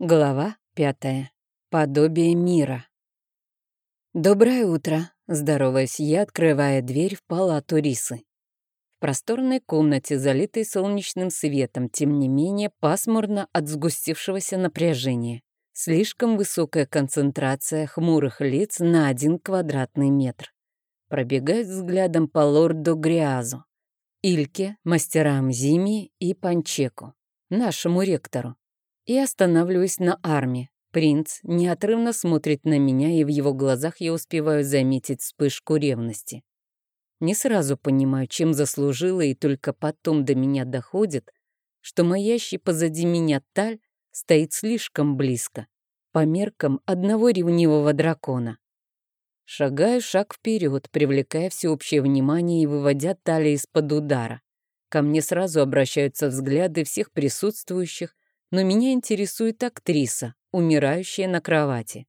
Глава пятая. Подобие мира. «Доброе утро», — здороваясь я, открывая дверь в палату Рисы. В просторной комнате, залитой солнечным светом, тем не менее пасмурно от сгустившегося напряжения. Слишком высокая концентрация хмурых лиц на один квадратный метр. Пробегает взглядом по лорду Гриазу, Ильке, мастерам Зими и Панчеку, нашему ректору и останавливаюсь на арме. Принц неотрывно смотрит на меня, и в его глазах я успеваю заметить вспышку ревности. Не сразу понимаю, чем заслужила, и только потом до меня доходит, что маящий позади меня таль стоит слишком близко, по меркам одного ревнивого дракона. Шагаю шаг вперед, привлекая всеобщее внимание и выводя талию из-под удара. Ко мне сразу обращаются взгляды всех присутствующих, но меня интересует актриса, умирающая на кровати.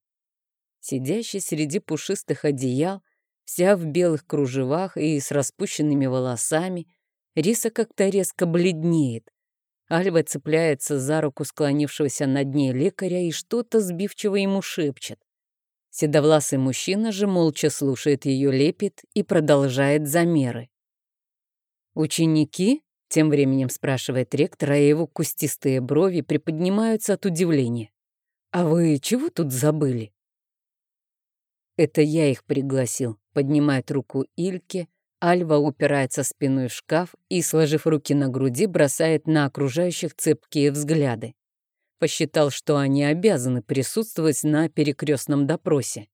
Сидящая среди пушистых одеял, вся в белых кружевах и с распущенными волосами, Риса как-то резко бледнеет. Альва цепляется за руку склонившегося над ней лекаря и что-то сбивчиво ему шепчет. Седовласый мужчина же молча слушает ее лепет и продолжает замеры. Ученики тем временем спрашивает ректор, а его кустистые брови приподнимаются от удивления. «А вы чего тут забыли?» «Это я их пригласил», — поднимает руку Ильке. Альва упирается спиной в шкаф и, сложив руки на груди, бросает на окружающих цепкие взгляды. Посчитал, что они обязаны присутствовать на перекрестном допросе.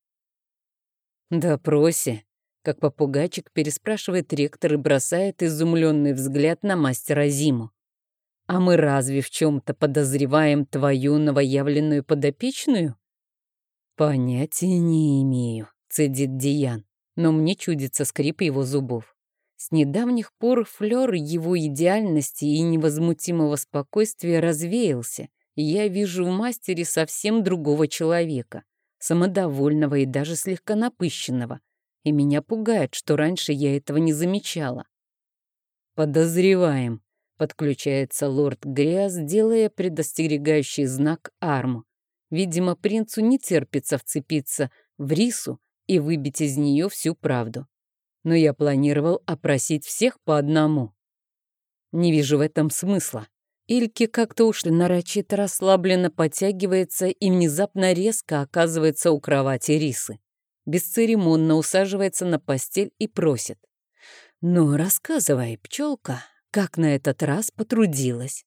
«Допросе?» Как попугайчик переспрашивает ректор и бросает изумленный взгляд на мастера Зиму. «А мы разве в чем-то подозреваем твою новоявленную подопечную?» «Понятия не имею», — цедит Диан, но мне чудится скрип его зубов. С недавних пор флёр его идеальности и невозмутимого спокойствия развеялся, и я вижу в мастере совсем другого человека, самодовольного и даже слегка напыщенного, и меня пугает, что раньше я этого не замечала. «Подозреваем», — подключается лорд Гряз, делая предостерегающий знак арму. Видимо, принцу не терпится вцепиться в рису и выбить из нее всю правду. Но я планировал опросить всех по одному. Не вижу в этом смысла. Ильки как-то уж нарочито расслабленно подтягивается и внезапно резко оказывается у кровати рисы бесцеремонно усаживается на постель и просит. «Ну, рассказывай, пчелка, как на этот раз потрудилась?»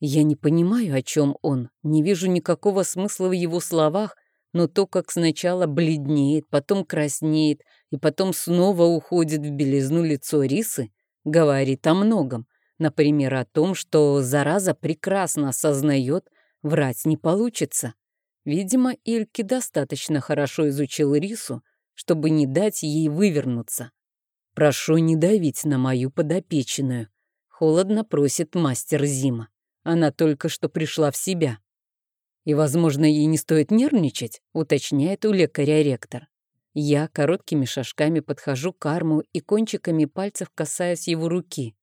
Я не понимаю, о чем он, не вижу никакого смысла в его словах, но то, как сначала бледнеет, потом краснеет и потом снова уходит в белизну лицо рисы, говорит о многом. Например, о том, что зараза прекрасно осознает, врать не получится. Видимо, Ильки достаточно хорошо изучил рису, чтобы не дать ей вывернуться. «Прошу не давить на мою подопеченную», — холодно просит мастер Зима. Она только что пришла в себя. «И, возможно, ей не стоит нервничать», — уточняет у лекаря ректор. Я короткими шажками подхожу к арму и кончиками пальцев касаюсь его руки.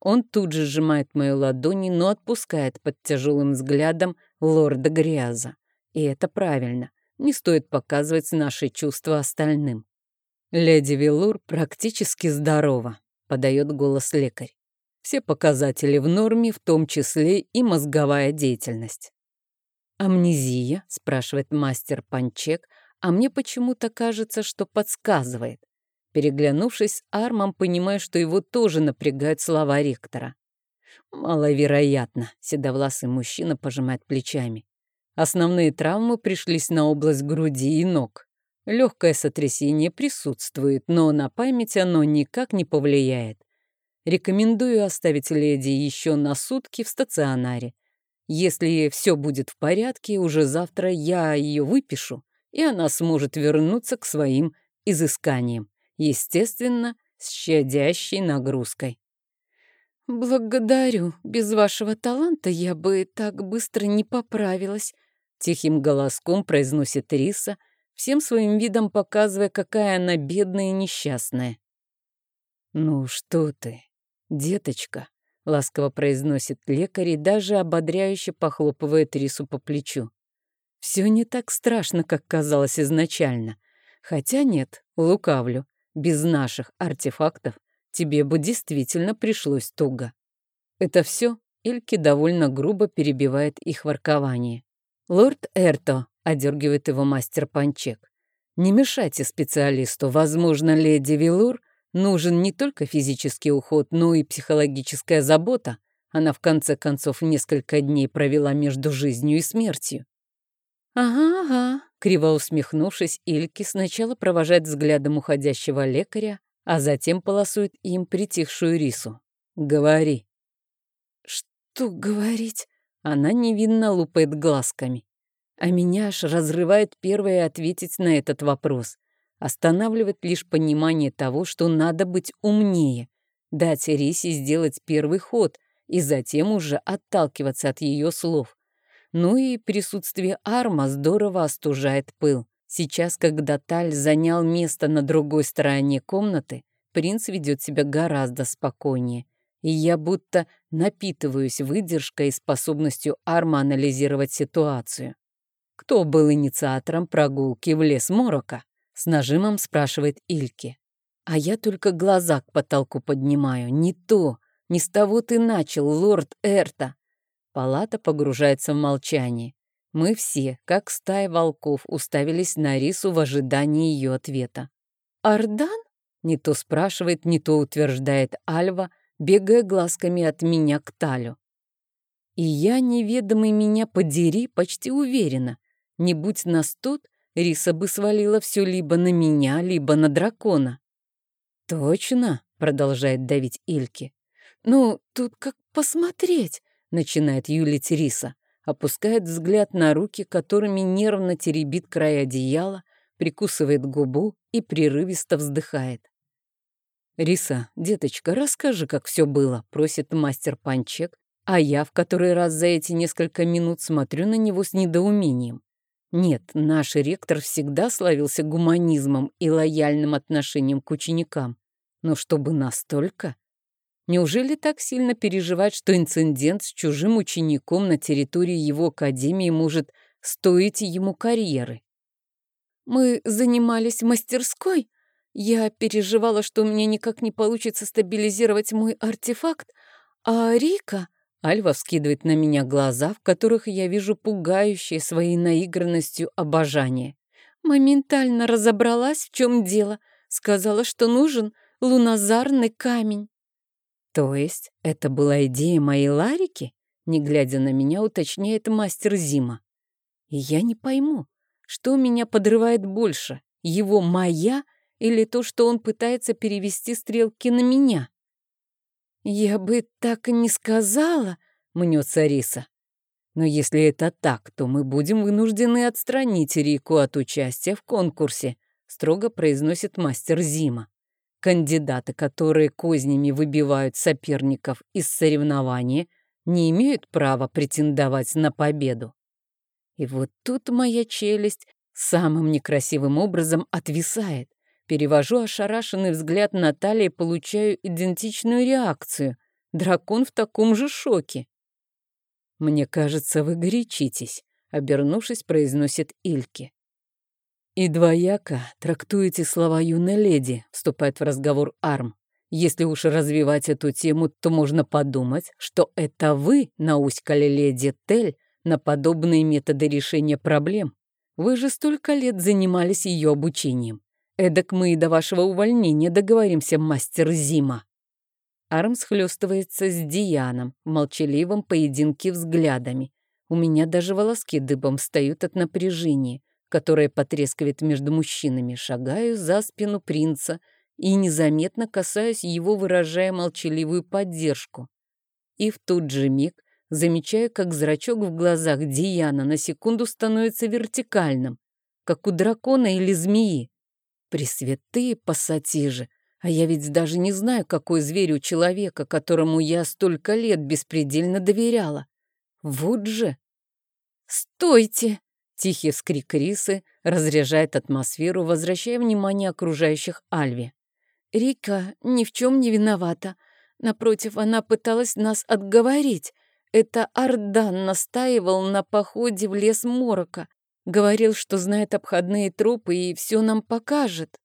Он тут же сжимает мою ладони, но отпускает под тяжелым взглядом лорда Гряза. И это правильно. Не стоит показывать наши чувства остальным. «Леди Вилур практически здорова», — подает голос лекарь. «Все показатели в норме, в том числе и мозговая деятельность». «Амнезия?» — спрашивает мастер Панчек, а мне почему-то кажется, что подсказывает. Переглянувшись Армом, понимаю, что его тоже напрягают слова ректора. «Маловероятно», — седовласый мужчина пожимает плечами. Основные травмы пришлись на область груди и ног. Легкое сотрясение присутствует, но на память оно никак не повлияет. Рекомендую оставить леди еще на сутки в стационаре. Если все будет в порядке, уже завтра я ее выпишу, и она сможет вернуться к своим изысканиям. Естественно, с щадящей нагрузкой. «Благодарю. Без вашего таланта я бы так быстро не поправилась», Тихим голоском произносит Риса, всем своим видом показывая, какая она бедная и несчастная. «Ну что ты, деточка», — ласково произносит лекарь и даже ободряюще похлопывает Рису по плечу. Все не так страшно, как казалось изначально. Хотя нет, лукавлю. Без наших артефактов тебе бы действительно пришлось туго. Это все Ильки довольно грубо перебивает их воркование. «Лорд Эрто», — одергивает его мастер Панчек, «не мешайте специалисту. Возможно, леди Вилур нужен не только физический уход, но и психологическая забота. Она, в конце концов, несколько дней провела между жизнью и смертью». «Ага, ага», — криво усмехнувшись, Ильки сначала провожает взглядом уходящего лекаря, а затем полосует им притихшую рису. «Говори». «Что говорить?» Она невинно лупает глазками. А меня аж разрывает первое ответить на этот вопрос. Останавливает лишь понимание того, что надо быть умнее. Дать Рисе сделать первый ход и затем уже отталкиваться от ее слов. Ну и присутствие Арма здорово остужает пыл. Сейчас, когда Таль занял место на другой стороне комнаты, принц ведет себя гораздо спокойнее и я будто напитываюсь выдержкой и способностью Арма анализировать ситуацию. «Кто был инициатором прогулки в лес Морока?» — с нажимом спрашивает Ильки. А я только глаза к потолку поднимаю. Не то, не с того ты начал, лорд Эрта. Палата погружается в молчание. Мы все, как стая волков, уставились на Рису в ожидании ее ответа. «Ардан?» — не то спрашивает, не то утверждает Альва, бегая глазками от меня к Талю. И я, неведомый меня подери, почти уверена, не будь нас тут, Риса бы свалила все либо на меня, либо на дракона. «Точно», — продолжает давить Ильки. «Ну, тут как посмотреть», — начинает юлить Риса, опускает взгляд на руки, которыми нервно теребит край одеяла, прикусывает губу и прерывисто вздыхает. «Риса, деточка, расскажи, как все было», — просит мастер Панчек, а я в который раз за эти несколько минут смотрю на него с недоумением. Нет, наш ректор всегда славился гуманизмом и лояльным отношением к ученикам. Но чтобы настолько? Неужели так сильно переживать, что инцидент с чужим учеником на территории его академии может стоить ему карьеры? «Мы занимались мастерской», я переживала, что у меня никак не получится стабилизировать мой артефакт, а Рика... Альва вскидывает на меня глаза, в которых я вижу пугающее своей наигранностью обожание. Моментально разобралась, в чем дело. Сказала, что нужен луназарный камень. То есть это была идея моей Ларики? Не глядя на меня, уточняет мастер Зима. И я не пойму, что меня подрывает больше, его «моя» или то, что он пытается перевести стрелки на меня. «Я бы так и не сказала», — мнется Риса. «Но если это так, то мы будем вынуждены отстранить Рику от участия в конкурсе», — строго произносит мастер Зима. «Кандидаты, которые кознями выбивают соперников из соревнования, не имеют права претендовать на победу». И вот тут моя челюсть самым некрасивым образом отвисает. Перевожу ошарашенный взгляд на Натальи и получаю идентичную реакцию. Дракон в таком же шоке. «Мне кажется, вы горячитесь», — обернувшись, произносит Ильки. «И двояко трактуете слова юной леди», — вступает в разговор Арм. «Если уж развивать эту тему, то можно подумать, что это вы науськали леди Тель на подобные методы решения проблем. Вы же столько лет занимались ее обучением. Эдак мы и до вашего увольнения договоримся, мастер Зима. Арм схлестывается с Дианом в молчаливом поединке взглядами. У меня даже волоски дыбом встают от напряжения, которое потрескивает между мужчинами. Шагаю за спину принца и незаметно касаюсь его, выражая молчаливую поддержку. И в тот же миг замечаю, как зрачок в глазах Диана на секунду становится вертикальным, как у дракона или змеи. Пресвятые пассатижи! А я ведь даже не знаю, какой зверь у человека, которому я столько лет беспредельно доверяла. Вот же! «Стойте!» — тихий вскрик Рисы разряжает атмосферу, возвращая внимание окружающих Альве. «Рика ни в чем не виновата. Напротив, она пыталась нас отговорить. Это Ардан настаивал на походе в лес Морока. Говорил, что знает обходные тропы и все нам покажет.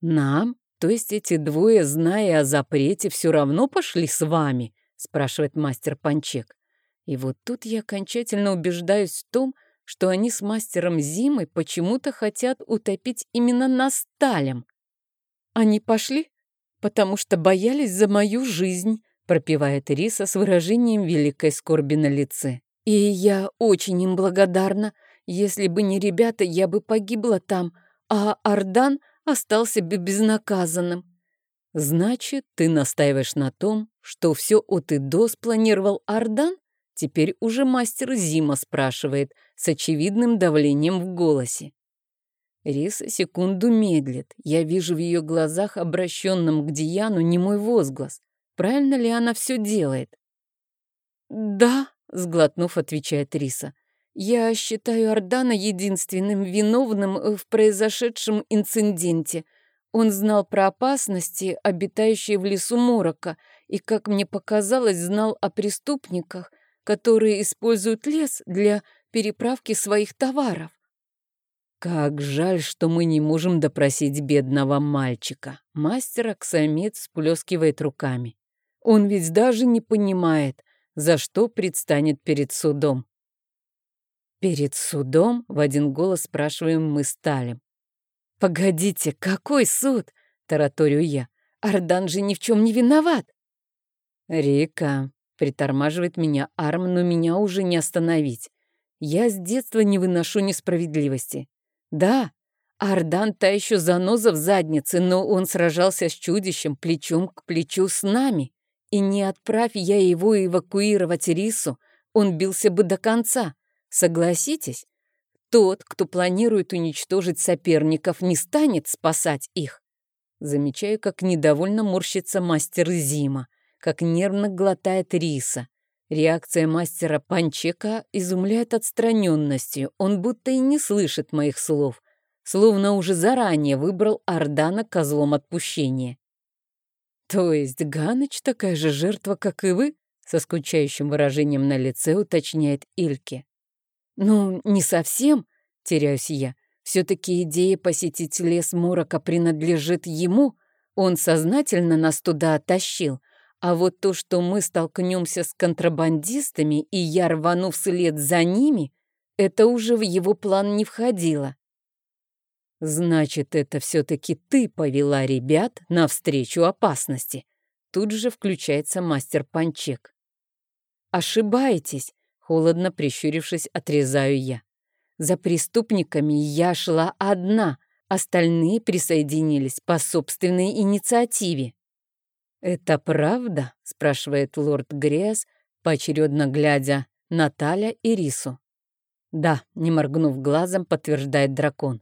Нам? То есть эти двое, зная о запрете, все равно пошли с вами? Спрашивает мастер Панчек. И вот тут я окончательно убеждаюсь в том, что они с мастером Зимой почему-то хотят утопить именно нас Талем. Они пошли, потому что боялись за мою жизнь, пропевает Риса с выражением великой скорби на лице. И я очень им благодарна. Если бы не ребята, я бы погибла там, а Ардан остался бы безнаказанным. Значит, ты настаиваешь на том, что все от и до спланировал Ардан? Теперь уже мастер Зима спрашивает с очевидным давлением в голосе. Риса секунду медлит. Я вижу в ее глазах, обращенном к Дияну, не мой возглас. Правильно ли она все делает? «Да», — сглотнув, отвечает Риса. «Я считаю Ордана единственным виновным э, в произошедшем инциденте. Он знал про опасности, обитающие в лесу Морока, и, как мне показалось, знал о преступниках, которые используют лес для переправки своих товаров. Как жаль, что мы не можем допросить бедного мальчика. Мастер Аксамит сплескивает руками. Он ведь даже не понимает, за что предстанет перед судом. «Перед судом?» — в один голос спрашиваем мы Сталим. «Погодите, какой суд?» — тараторю я. «Ардан же ни в чем не виноват!» «Рика!» — притормаживает меня Арм, но меня уже не остановить. Я с детства не выношу несправедливости. Да, Ардан та еще заноза в заднице, но он сражался с чудищем плечом к плечу с нами. И не отправь я его эвакуировать Рису, он бился бы до конца. Согласитесь? Тот, кто планирует уничтожить соперников, не станет спасать их. Замечаю, как недовольно морщится мастер Зима, как нервно глотает Риса. Реакция мастера Панчека изумляет отстраненностью. Он будто и не слышит моих слов, словно уже заранее выбрал Ордана козлом отпущения. «То есть Ганыч такая же жертва, как и вы?» со скучающим выражением на лице уточняет Ильке. «Ну, не совсем», — теряюсь я. «Все-таки идея посетить лес Морока принадлежит ему. Он сознательно нас туда оттащил. А вот то, что мы столкнемся с контрабандистами, и я рвану вслед за ними, это уже в его план не входило. «Значит, это все-таки ты повела ребят навстречу опасности». Тут же включается мастер Панчек. «Ошибаетесь», — холодно прищурившись, отрезаю я. «За преступниками я шла одна, остальные присоединились по собственной инициативе». «Это правда?» — спрашивает лорд Грес, поочередно глядя на Таля и Рису. «Да», — не моргнув глазом, подтверждает дракон.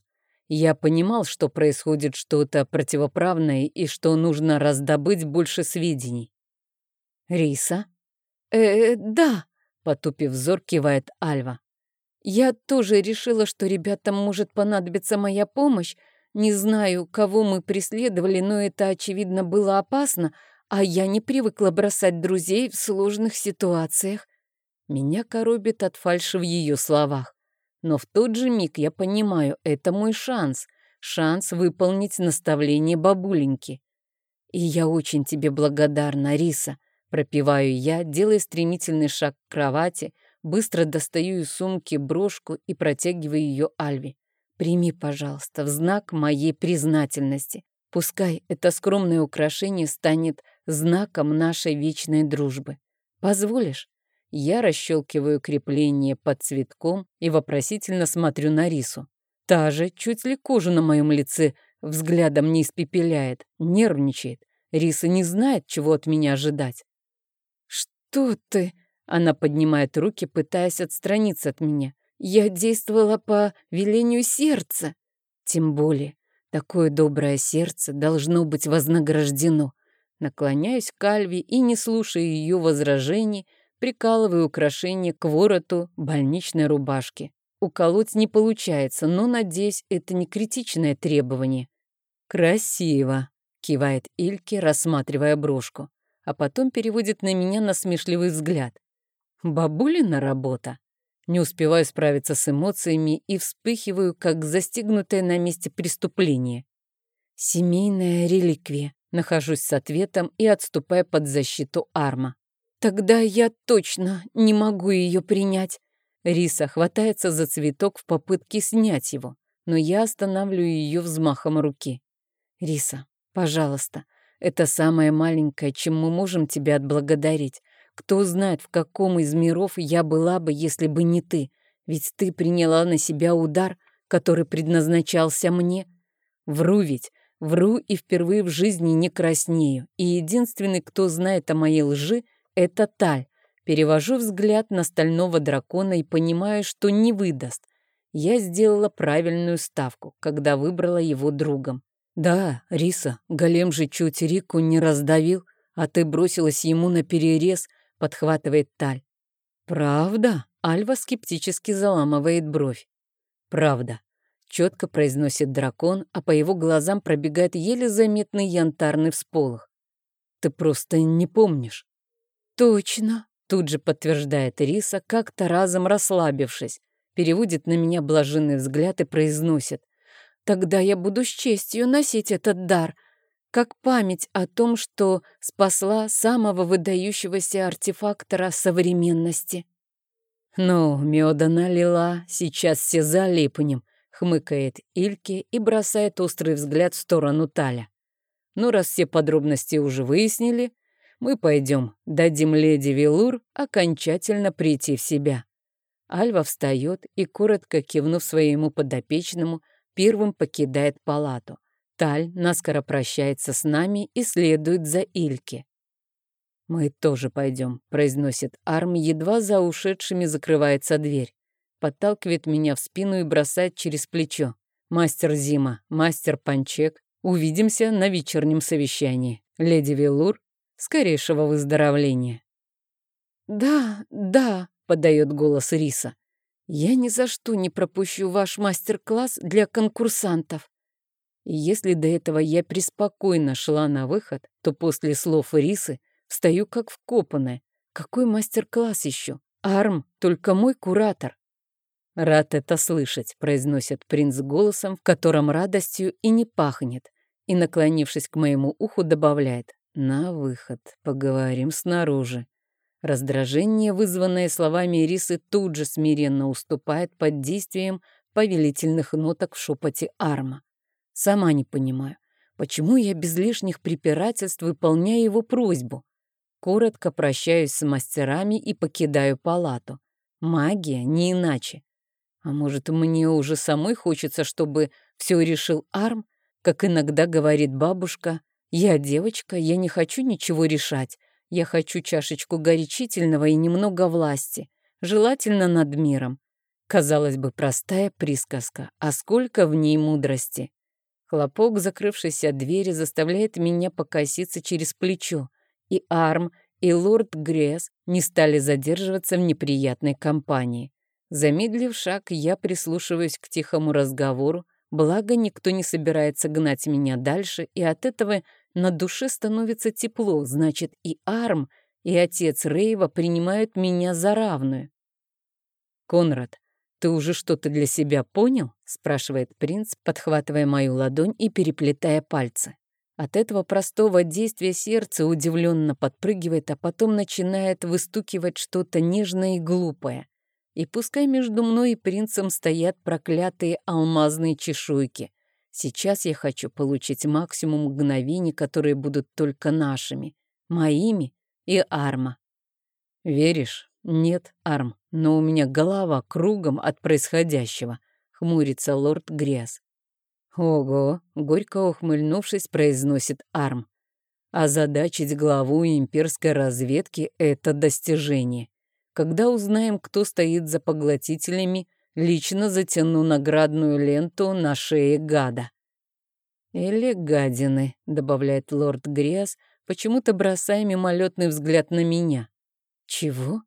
Я понимал, что происходит что-то противоправное и что нужно раздобыть больше сведений. «Риса?» «Э, -э да», — потупив взор, кивает Альва. «Я тоже решила, что ребятам может понадобиться моя помощь. Не знаю, кого мы преследовали, но это, очевидно, было опасно, а я не привыкла бросать друзей в сложных ситуациях». Меня коробит от фальши в ее словах. Но в тот же миг я понимаю, это мой шанс. Шанс выполнить наставление бабуленьки. И я очень тебе благодарна, Риса. Пропиваю я, делая стремительный шаг к кровати, быстро достаю из сумки брошку и протягиваю ее Альве. Прими, пожалуйста, в знак моей признательности. Пускай это скромное украшение станет знаком нашей вечной дружбы. Позволишь? Я расщелкиваю крепление под цветком и вопросительно смотрю на Рису. Та же, чуть ли кожу на моем лице взглядом не испепеляет, нервничает. Риса не знает, чего от меня ожидать. «Что ты?» Она поднимает руки, пытаясь отстраниться от меня. «Я действовала по велению сердца». Тем более, такое доброе сердце должно быть вознаграждено. Наклоняюсь к Альве и, не слушая ее возражений, прикалываю украшение к вороту больничной рубашки. Уколоть не получается, но, надеюсь, это не критичное требование. «Красиво», — кивает Ильке, рассматривая брошку, а потом переводит на меня насмешливый взгляд. «Бабулина работа». Не успеваю справиться с эмоциями и вспыхиваю, как застигнутое на месте преступление. Семейная реликвия. Нахожусь с ответом и отступаю под защиту Арма. Тогда я точно не могу ее принять. Риса хватается за цветок в попытке снять его, но я останавливаю ее взмахом руки. Риса, пожалуйста, это самое маленькое, чем мы можем тебя отблагодарить. Кто знает, в каком из миров я была бы, если бы не ты. Ведь ты приняла на себя удар, который предназначался мне. Вру ведь, вру и впервые в жизни не краснею. И единственный, кто знает о моей лжи, это Таль. Перевожу взгляд на стального дракона и понимаю, что не выдаст. Я сделала правильную ставку, когда выбрала его другом. Да, Риса, голем же чуть Рику не раздавил, а ты бросилась ему на перерез, подхватывает Таль. Правда? Альва скептически заламывает бровь. Правда. Четко произносит дракон, а по его глазам пробегает еле заметный янтарный всполох. Ты просто не помнишь. Точно, тут же подтверждает Риса, как-то разом расслабившись, переводит на меня блаженный взгляд и произносит. Тогда я буду с честью носить этот дар, как память о том, что спасла самого выдающегося артефактора современности. «Ну, меда налила, сейчас все залипнем», — хмыкает Ильке и бросает острый взгляд в сторону Таля. «Ну, раз все подробности уже выяснили, мы пойдем, дадим леди Велур окончательно прийти в себя». Альва встает и, коротко кивнув своему подопечному, — первым покидает палату. Таль наскоро прощается с нами и следует за Ильке. «Мы тоже пойдем», — произносит Арм, едва за ушедшими закрывается дверь. Подталкивает меня в спину и бросает через плечо. «Мастер Зима, мастер Панчек, увидимся на вечернем совещании. Леди Велур, скорейшего выздоровления». «Да, да», — подает голос Риса. Я ни за что не пропущу ваш мастер-класс для конкурсантов. И если до этого я преспокойно шла на выход, то после слов Рисы встаю как вкопанная. Какой мастер-класс еще? Арм, только мой куратор. «Рад это слышать», — произносит принц голосом, в котором радостью и не пахнет, и, наклонившись к моему уху, добавляет «На выход, поговорим снаружи». Раздражение, вызванное словами Ирисы, тут же смиренно уступает под действием повелительных ноток в шепоте Арма. Сама не понимаю, почему я без лишних препирательств выполняю его просьбу. Коротко прощаюсь с мастерами и покидаю палату. Магия не иначе. А может, мне уже самой хочется, чтобы все решил Арм, как иногда говорит бабушка, «Я девочка, я не хочу ничего решать, я хочу чашечку горячительного и немного власти, желательно над миром. Казалось бы, простая присказка, а сколько в ней мудрости. Хлопок закрывшейся двери заставляет меня покоситься через плечо, и Арм, и лорд Гресс не стали задерживаться в неприятной компании. Замедлив шаг, я прислушиваюсь к тихому разговору, благо никто не собирается гнать меня дальше, и от этого на душе становится тепло, значит, и Арм, и отец Рейва принимают меня за равную. «Конрад, ты уже что-то для себя понял?» — спрашивает принц, подхватывая мою ладонь и переплетая пальцы. От этого простого действия сердце удивленно подпрыгивает, а потом начинает выстукивать что-то нежное и глупое. И пускай между мной и принцем стоят проклятые алмазные чешуйки, Сейчас я хочу получить максимум мгновений, которые будут только нашими, моими и Арма. Веришь? Нет, Арм, но у меня голова кругом от происходящего, хмурится лорд Грязь. Ого, горько ухмыльнувшись, произносит Арм. Озадачить главу имперской разведки — это достижение. Когда узнаем, кто стоит за поглотителями, Лично затяну наградную ленту на шее гада. «Или гадины», — добавляет лорд Гриас, почему-то бросая мимолетный взгляд на меня. «Чего?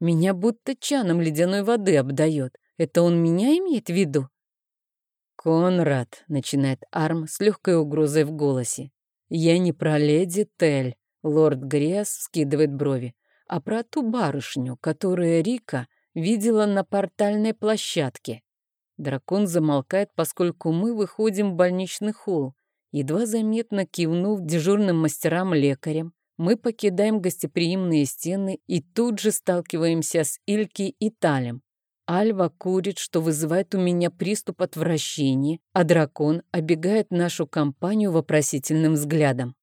Меня будто чаном ледяной воды обдает. Это он меня имеет в виду?» «Конрад», — начинает Арм с легкой угрозой в голосе. «Я не про леди Тель», — лорд Гриас скидывает брови, «а про ту барышню, которая Рика видела на портальной площадке. Дракон замолкает, поскольку мы выходим в больничный холл. Едва заметно кивнув дежурным мастерам-лекарям, мы покидаем гостеприимные стены и тут же сталкиваемся с Ильки и Талем. Альва курит, что вызывает у меня приступ отвращения, а дракон обегает нашу компанию вопросительным взглядом.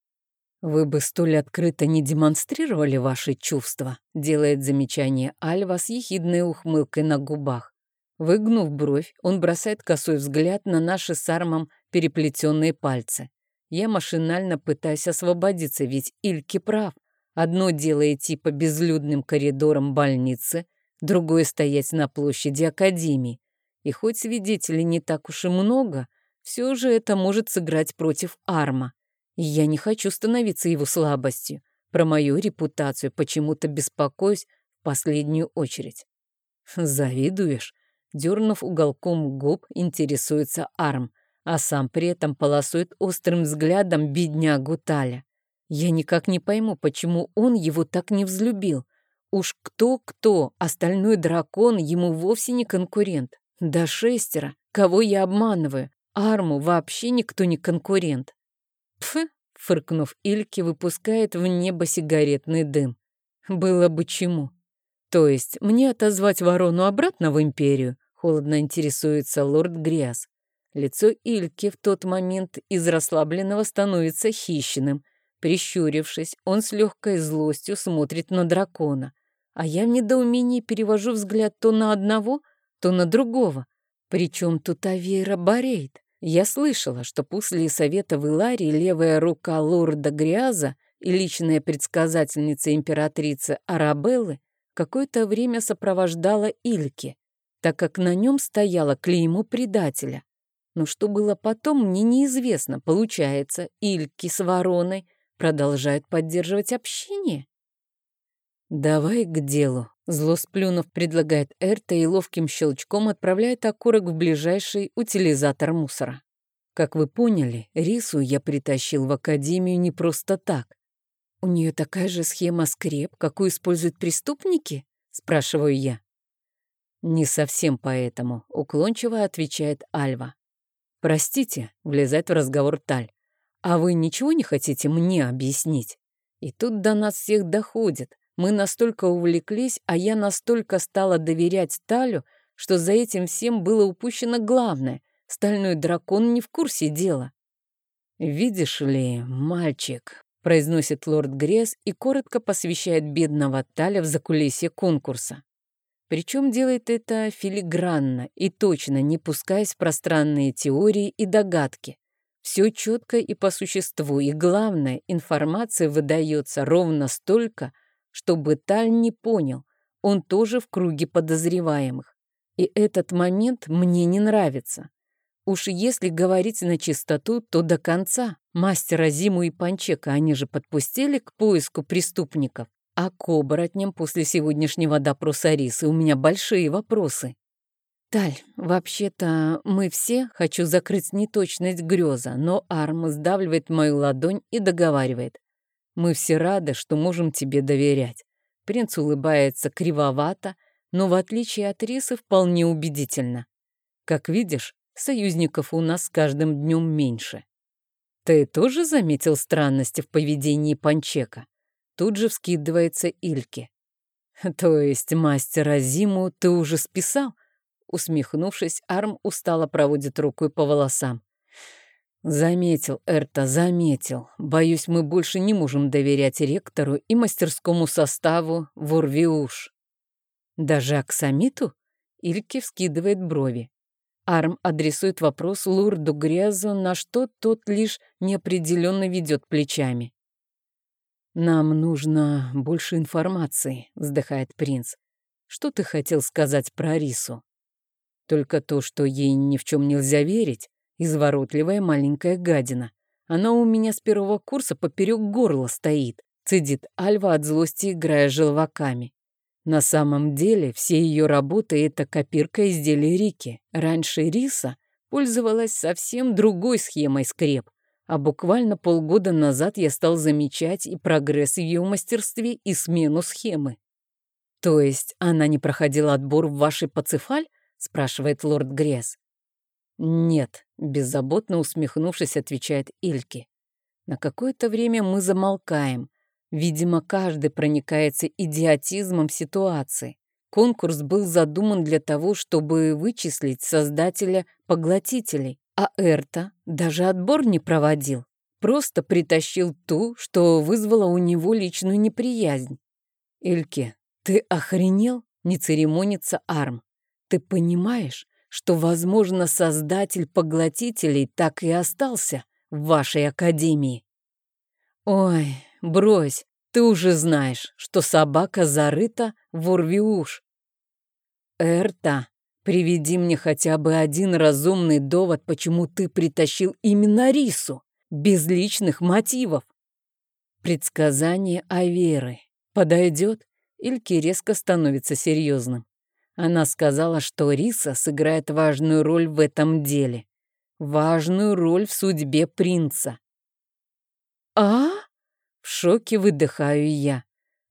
«Вы бы столь открыто не демонстрировали ваши чувства», делает замечание Альва с ехидной ухмылкой на губах. Выгнув бровь, он бросает косой взгляд на наши с Армом переплетенные пальцы. Я машинально пытаюсь освободиться, ведь Ильки прав. Одно дело идти по безлюдным коридорам больницы, другое — стоять на площади Академии. И хоть свидетелей не так уж и много, все же это может сыграть против Арма. Я не хочу становиться его слабостью. Про мою репутацию почему-то беспокоюсь в последнюю очередь. Завидуешь? Дернув уголком губ, интересуется Арм, а сам при этом полосует острым взглядом беднягу Таля. Я никак не пойму, почему он его так не взлюбил. Уж кто-кто, остальной дракон ему вовсе не конкурент. Да шестеро. Кого я обманываю? Арму вообще никто не конкурент. Пф, фыркнув, Ильки выпускает в небо сигаретный дым. Было бы чему. То есть мне отозвать ворону обратно в империю? Холодно интересуется лорд Гряз. Лицо Ильки в тот момент из расслабленного становится хищным. Прищурившись, он с легкой злостью смотрит на дракона. А я в недоумении перевожу взгляд то на одного, то на другого. Причем тут Авейра Борейт. Я слышала, что после совета в Иларии левая рука лорда Гряза и личная предсказательница императрицы Арабеллы какое-то время сопровождала Ильки так как на нем стояло клеймо предателя. Но что было потом, мне неизвестно. Получается, Ильки с Вороной продолжают поддерживать общение? «Давай к делу», — зло сплюнув предлагает Эрта и ловким щелчком отправляет окурок в ближайший утилизатор мусора. Как вы поняли, Рису я притащил в академию не просто так. «У нее такая же схема скреп, какую используют преступники?» — спрашиваю я. «Не совсем поэтому», — уклончиво отвечает Альва. «Простите», — влезает в разговор Таль. «А вы ничего не хотите мне объяснить?» И тут до нас всех доходит. Мы настолько увлеклись, а я настолько стала доверять Талю, что за этим всем было упущено главное. Стальной дракон не в курсе дела. «Видишь ли, мальчик», — произносит лорд Гресс и коротко посвящает бедного Таля в закулисье конкурса. Причем делает это филигранно и точно, не пускаясь в пространные теории и догадки. Все четко и по существу, и главное, информация выдается ровно столько, чтобы Таль не понял, он тоже в круге подозреваемых. И этот момент мне не нравится. Уж если говорить на чистоту, то до конца. Мастера Зиму и Панчека они же подпустили к поиску преступников. А к оборотням после сегодняшнего допроса Рисы у меня большие вопросы. Таль, вообще-то мы все, хочу закрыть неточность греза, но Арм сдавливает мою ладонь и договаривает. Мы все рады, что можем тебе доверять. Принц улыбается кривовато, но в отличие от Рисы вполне убедительно. Как видишь, союзников у нас с каждым днем меньше. Ты тоже заметил странности в поведении Панчека? Тут же вскидывается Ильке. «То есть мастера Зиму ты уже списал?» Усмехнувшись, Арм устало проводит рукой по волосам. «Заметил, Эрта, заметил. Боюсь, мы больше не можем доверять ректору и мастерскому составу в Урвиуш». «Даже Аксамиту?» Ильке вскидывает брови. Арм адресует вопрос Лурду Грязу, на что тот лишь неопределенно ведет плечами. «Нам нужно больше информации», — вздыхает принц. «Что ты хотел сказать про Рису?» «Только то, что ей ни в чем нельзя верить. Изворотливая маленькая гадина. Она у меня с первого курса поперек горла стоит», — цедит Альва от злости, играя желваками. На самом деле все ее работы — это копирка изделий Рики. Раньше Риса пользовалась совсем другой схемой скреп — а буквально полгода назад я стал замечать и прогресс в ее мастерстве, и смену схемы. То есть она не проходила отбор в вашей пацифаль? спрашивает лорд Гресс. Нет, беззаботно усмехнувшись, отвечает Ильки. На какое-то время мы замолкаем. Видимо, каждый проникается идиотизмом ситуации. Конкурс был задуман для того, чтобы вычислить создателя поглотителей, а Эрта даже отбор не проводил. Просто притащил ту, что вызвало у него личную неприязнь. Эльке, ты охренел? Не церемонится Арм. Ты понимаешь, что, возможно, создатель поглотителей так и остался в вашей академии? Ой, брось, ты уже знаешь, что собака зарыта в урвиуш. Эрта, приведи мне хотя бы один разумный довод, почему ты притащил именно рису, без личных мотивов. Предсказание Аверы подойдет? Ильки резко становится серьезным. Она сказала, что Риса сыграет важную роль в этом деле. Важную роль в судьбе принца. «А?» В шоке выдыхаю я.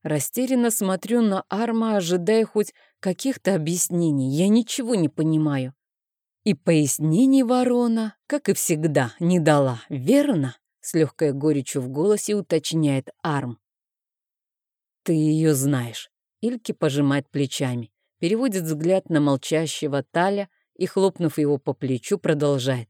Растерянно смотрю на Арма, ожидая хоть каких-то объяснений. Я ничего не понимаю. И пояснений ворона, как и всегда, не дала, верно? С легкой горечью в голосе уточняет Арм. Ты ее знаешь. Ильки пожимает плечами, переводит взгляд на молчащего Таля и, хлопнув его по плечу, продолжает.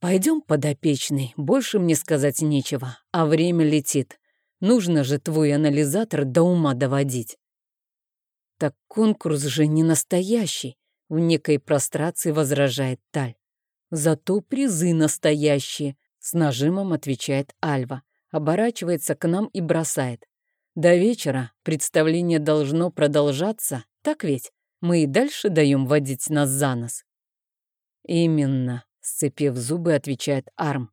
«Пойдем, подопечный, больше мне сказать нечего, а время летит. Нужно же твой анализатор до ума доводить. Так конкурс же не настоящий, в некой прострации возражает Таль. Зато призы настоящие, с нажимом отвечает Альва, оборачивается к нам и бросает. До вечера представление должно продолжаться, так ведь? Мы и дальше даем водить нас за нос. Именно, сцепив зубы, отвечает Арм.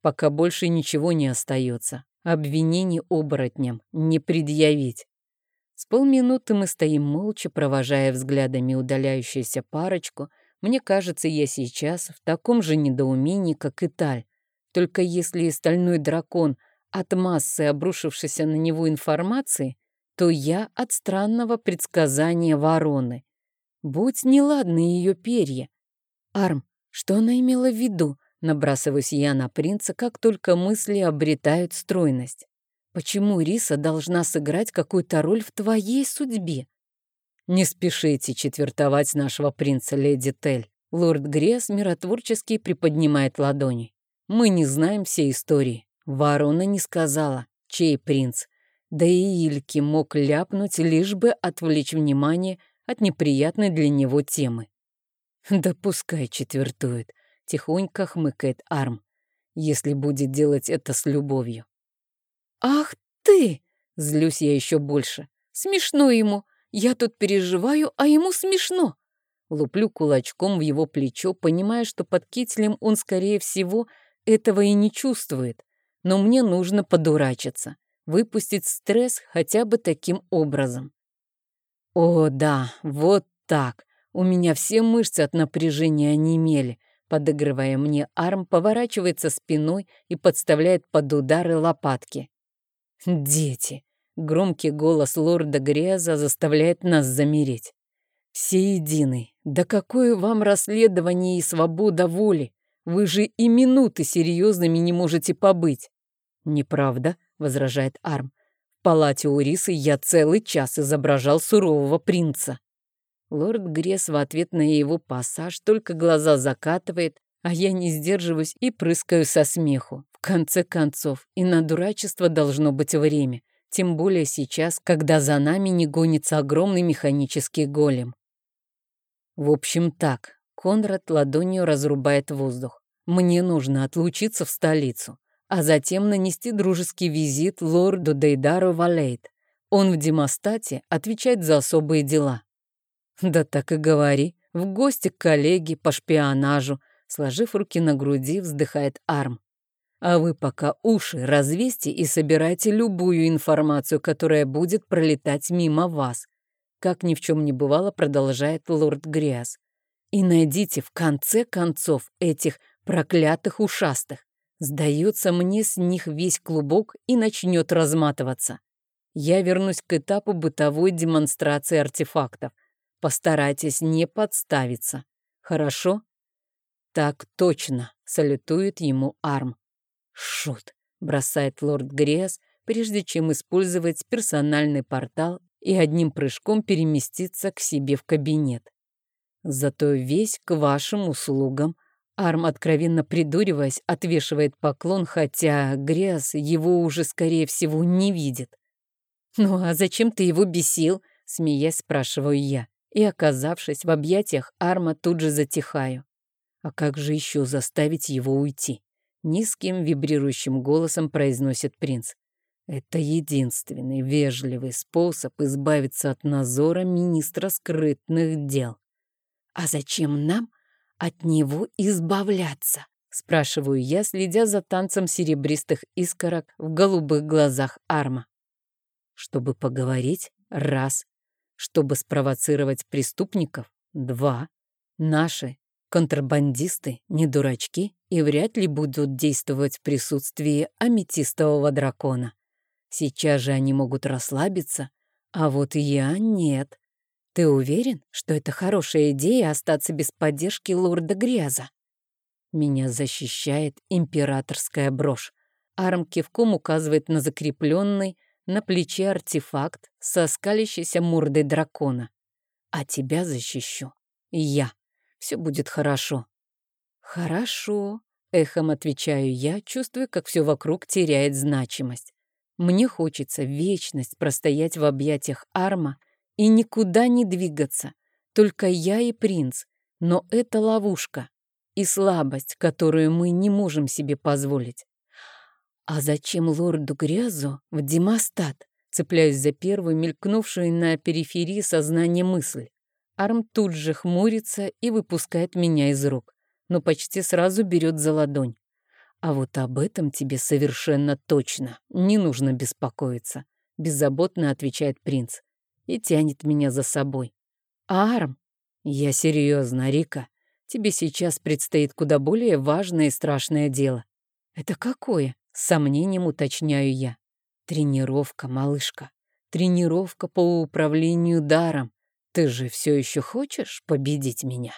Пока больше ничего не остается. Обвинений оборотням не предъявить. С полминуты мы стоим молча, провожая взглядами удаляющуюся парочку. Мне кажется, я сейчас в таком же недоумении, как и Таль. Только если стальной дракон от массы обрушившейся на него информации, то я от странного предсказания вороны. Будь неладны ее перья. Арм, что она имела в виду? Набрасываюсь я на принца, как только мысли обретают стройность. Почему Риса должна сыграть какую-то роль в твоей судьбе? Не спешите четвертовать нашего принца, леди Тель. Лорд Грес миротворчески приподнимает ладони. Мы не знаем всей истории. Ворона не сказала, чей принц. Да и Ильки мог ляпнуть, лишь бы отвлечь внимание от неприятной для него темы. Да пускай четвертует. Тихонько хмыкает Арм, если будет делать это с любовью. «Ах ты!» — злюсь я еще больше. «Смешно ему. Я тут переживаю, а ему смешно». Луплю кулачком в его плечо, понимая, что под кителем он, скорее всего, этого и не чувствует. Но мне нужно подурачиться, выпустить стресс хотя бы таким образом. О, да, вот так. У меня все мышцы от напряжения онемели. Подыгрывая мне, Арм поворачивается спиной и подставляет под удары лопатки. «Дети!» — громкий голос лорда Греза заставляет нас замереть. «Все едины. Да какое вам расследование и свобода воли? Вы же и минуты серьезными не можете побыть». «Неправда», — возражает Арм. «В палате у Рисы я целый час изображал сурового принца». Лорд Гресс в ответ на его пассаж только глаза закатывает, а я не сдерживаюсь и прыскаю со смеху. В конце концов, и на дурачество должно быть время, тем более сейчас, когда за нами не гонится огромный механический голем. В общем так, Конрад ладонью разрубает воздух. Мне нужно отлучиться в столицу, а затем нанести дружеский визит лорду Дейдару Валейт. Он в Демостате отвечает за особые дела. Да так и говори. В гости к коллеге по шпионажу. Сложив руки на груди, вздыхает Арм. А вы пока уши развесьте и собирайте любую информацию, которая будет пролетать мимо вас. Как ни в чем не бывало, продолжает лорд Гриас. И найдите в конце концов этих проклятых ушастых. Сдается мне с них весь клубок и начнет разматываться. Я вернусь к этапу бытовой демонстрации артефактов. Постарайтесь не подставиться. Хорошо? Так точно, салютует ему Арм. Шут, бросает лорд Грес, прежде чем использовать персональный портал и одним прыжком переместиться к себе в кабинет. Зато весь к вашим услугам. Арм, откровенно придуриваясь, отвешивает поклон, хотя Грес его уже, скорее всего, не видит. «Ну а зачем ты его бесил?» — смеясь спрашиваю я. И, оказавшись в объятиях, Арма тут же затихаю. А как же еще заставить его уйти? Низким вибрирующим голосом произносит принц. Это единственный вежливый способ избавиться от назора министра скрытных дел. А зачем нам от него избавляться? Спрашиваю я, следя за танцем серебристых искорок в голубых глазах Арма. Чтобы поговорить — раз. Чтобы спровоцировать преступников — два. Наши контрабандисты не дурачки и вряд ли будут действовать в присутствии аметистового дракона. Сейчас же они могут расслабиться, а вот я нет. Ты уверен, что это хорошая идея остаться без поддержки лорда Гряза? Меня защищает императорская брошь. Арм кивком указывает на закрепленный на плече артефакт со скалящейся мордой дракона. А тебя защищу. Я. Все будет хорошо. Хорошо, эхом отвечаю я, чувствуя, как все вокруг теряет значимость. Мне хочется вечность простоять в объятиях Арма и никуда не двигаться. Только я и принц. Но это ловушка и слабость, которую мы не можем себе позволить. А зачем лорду Грязу в Демостат? Цепляюсь за первую, мелькнувшую на периферии сознания мысль. Арм тут же хмурится и выпускает меня из рук, но почти сразу берет за ладонь. А вот об этом тебе совершенно точно не нужно беспокоиться, беззаботно отвечает принц и тянет меня за собой. Арм, я серьезно, Рика, тебе сейчас предстоит куда более важное и страшное дело. Это какое? С сомнением уточняю я. Тренировка, малышка. Тренировка по управлению даром. Ты же все еще хочешь победить меня?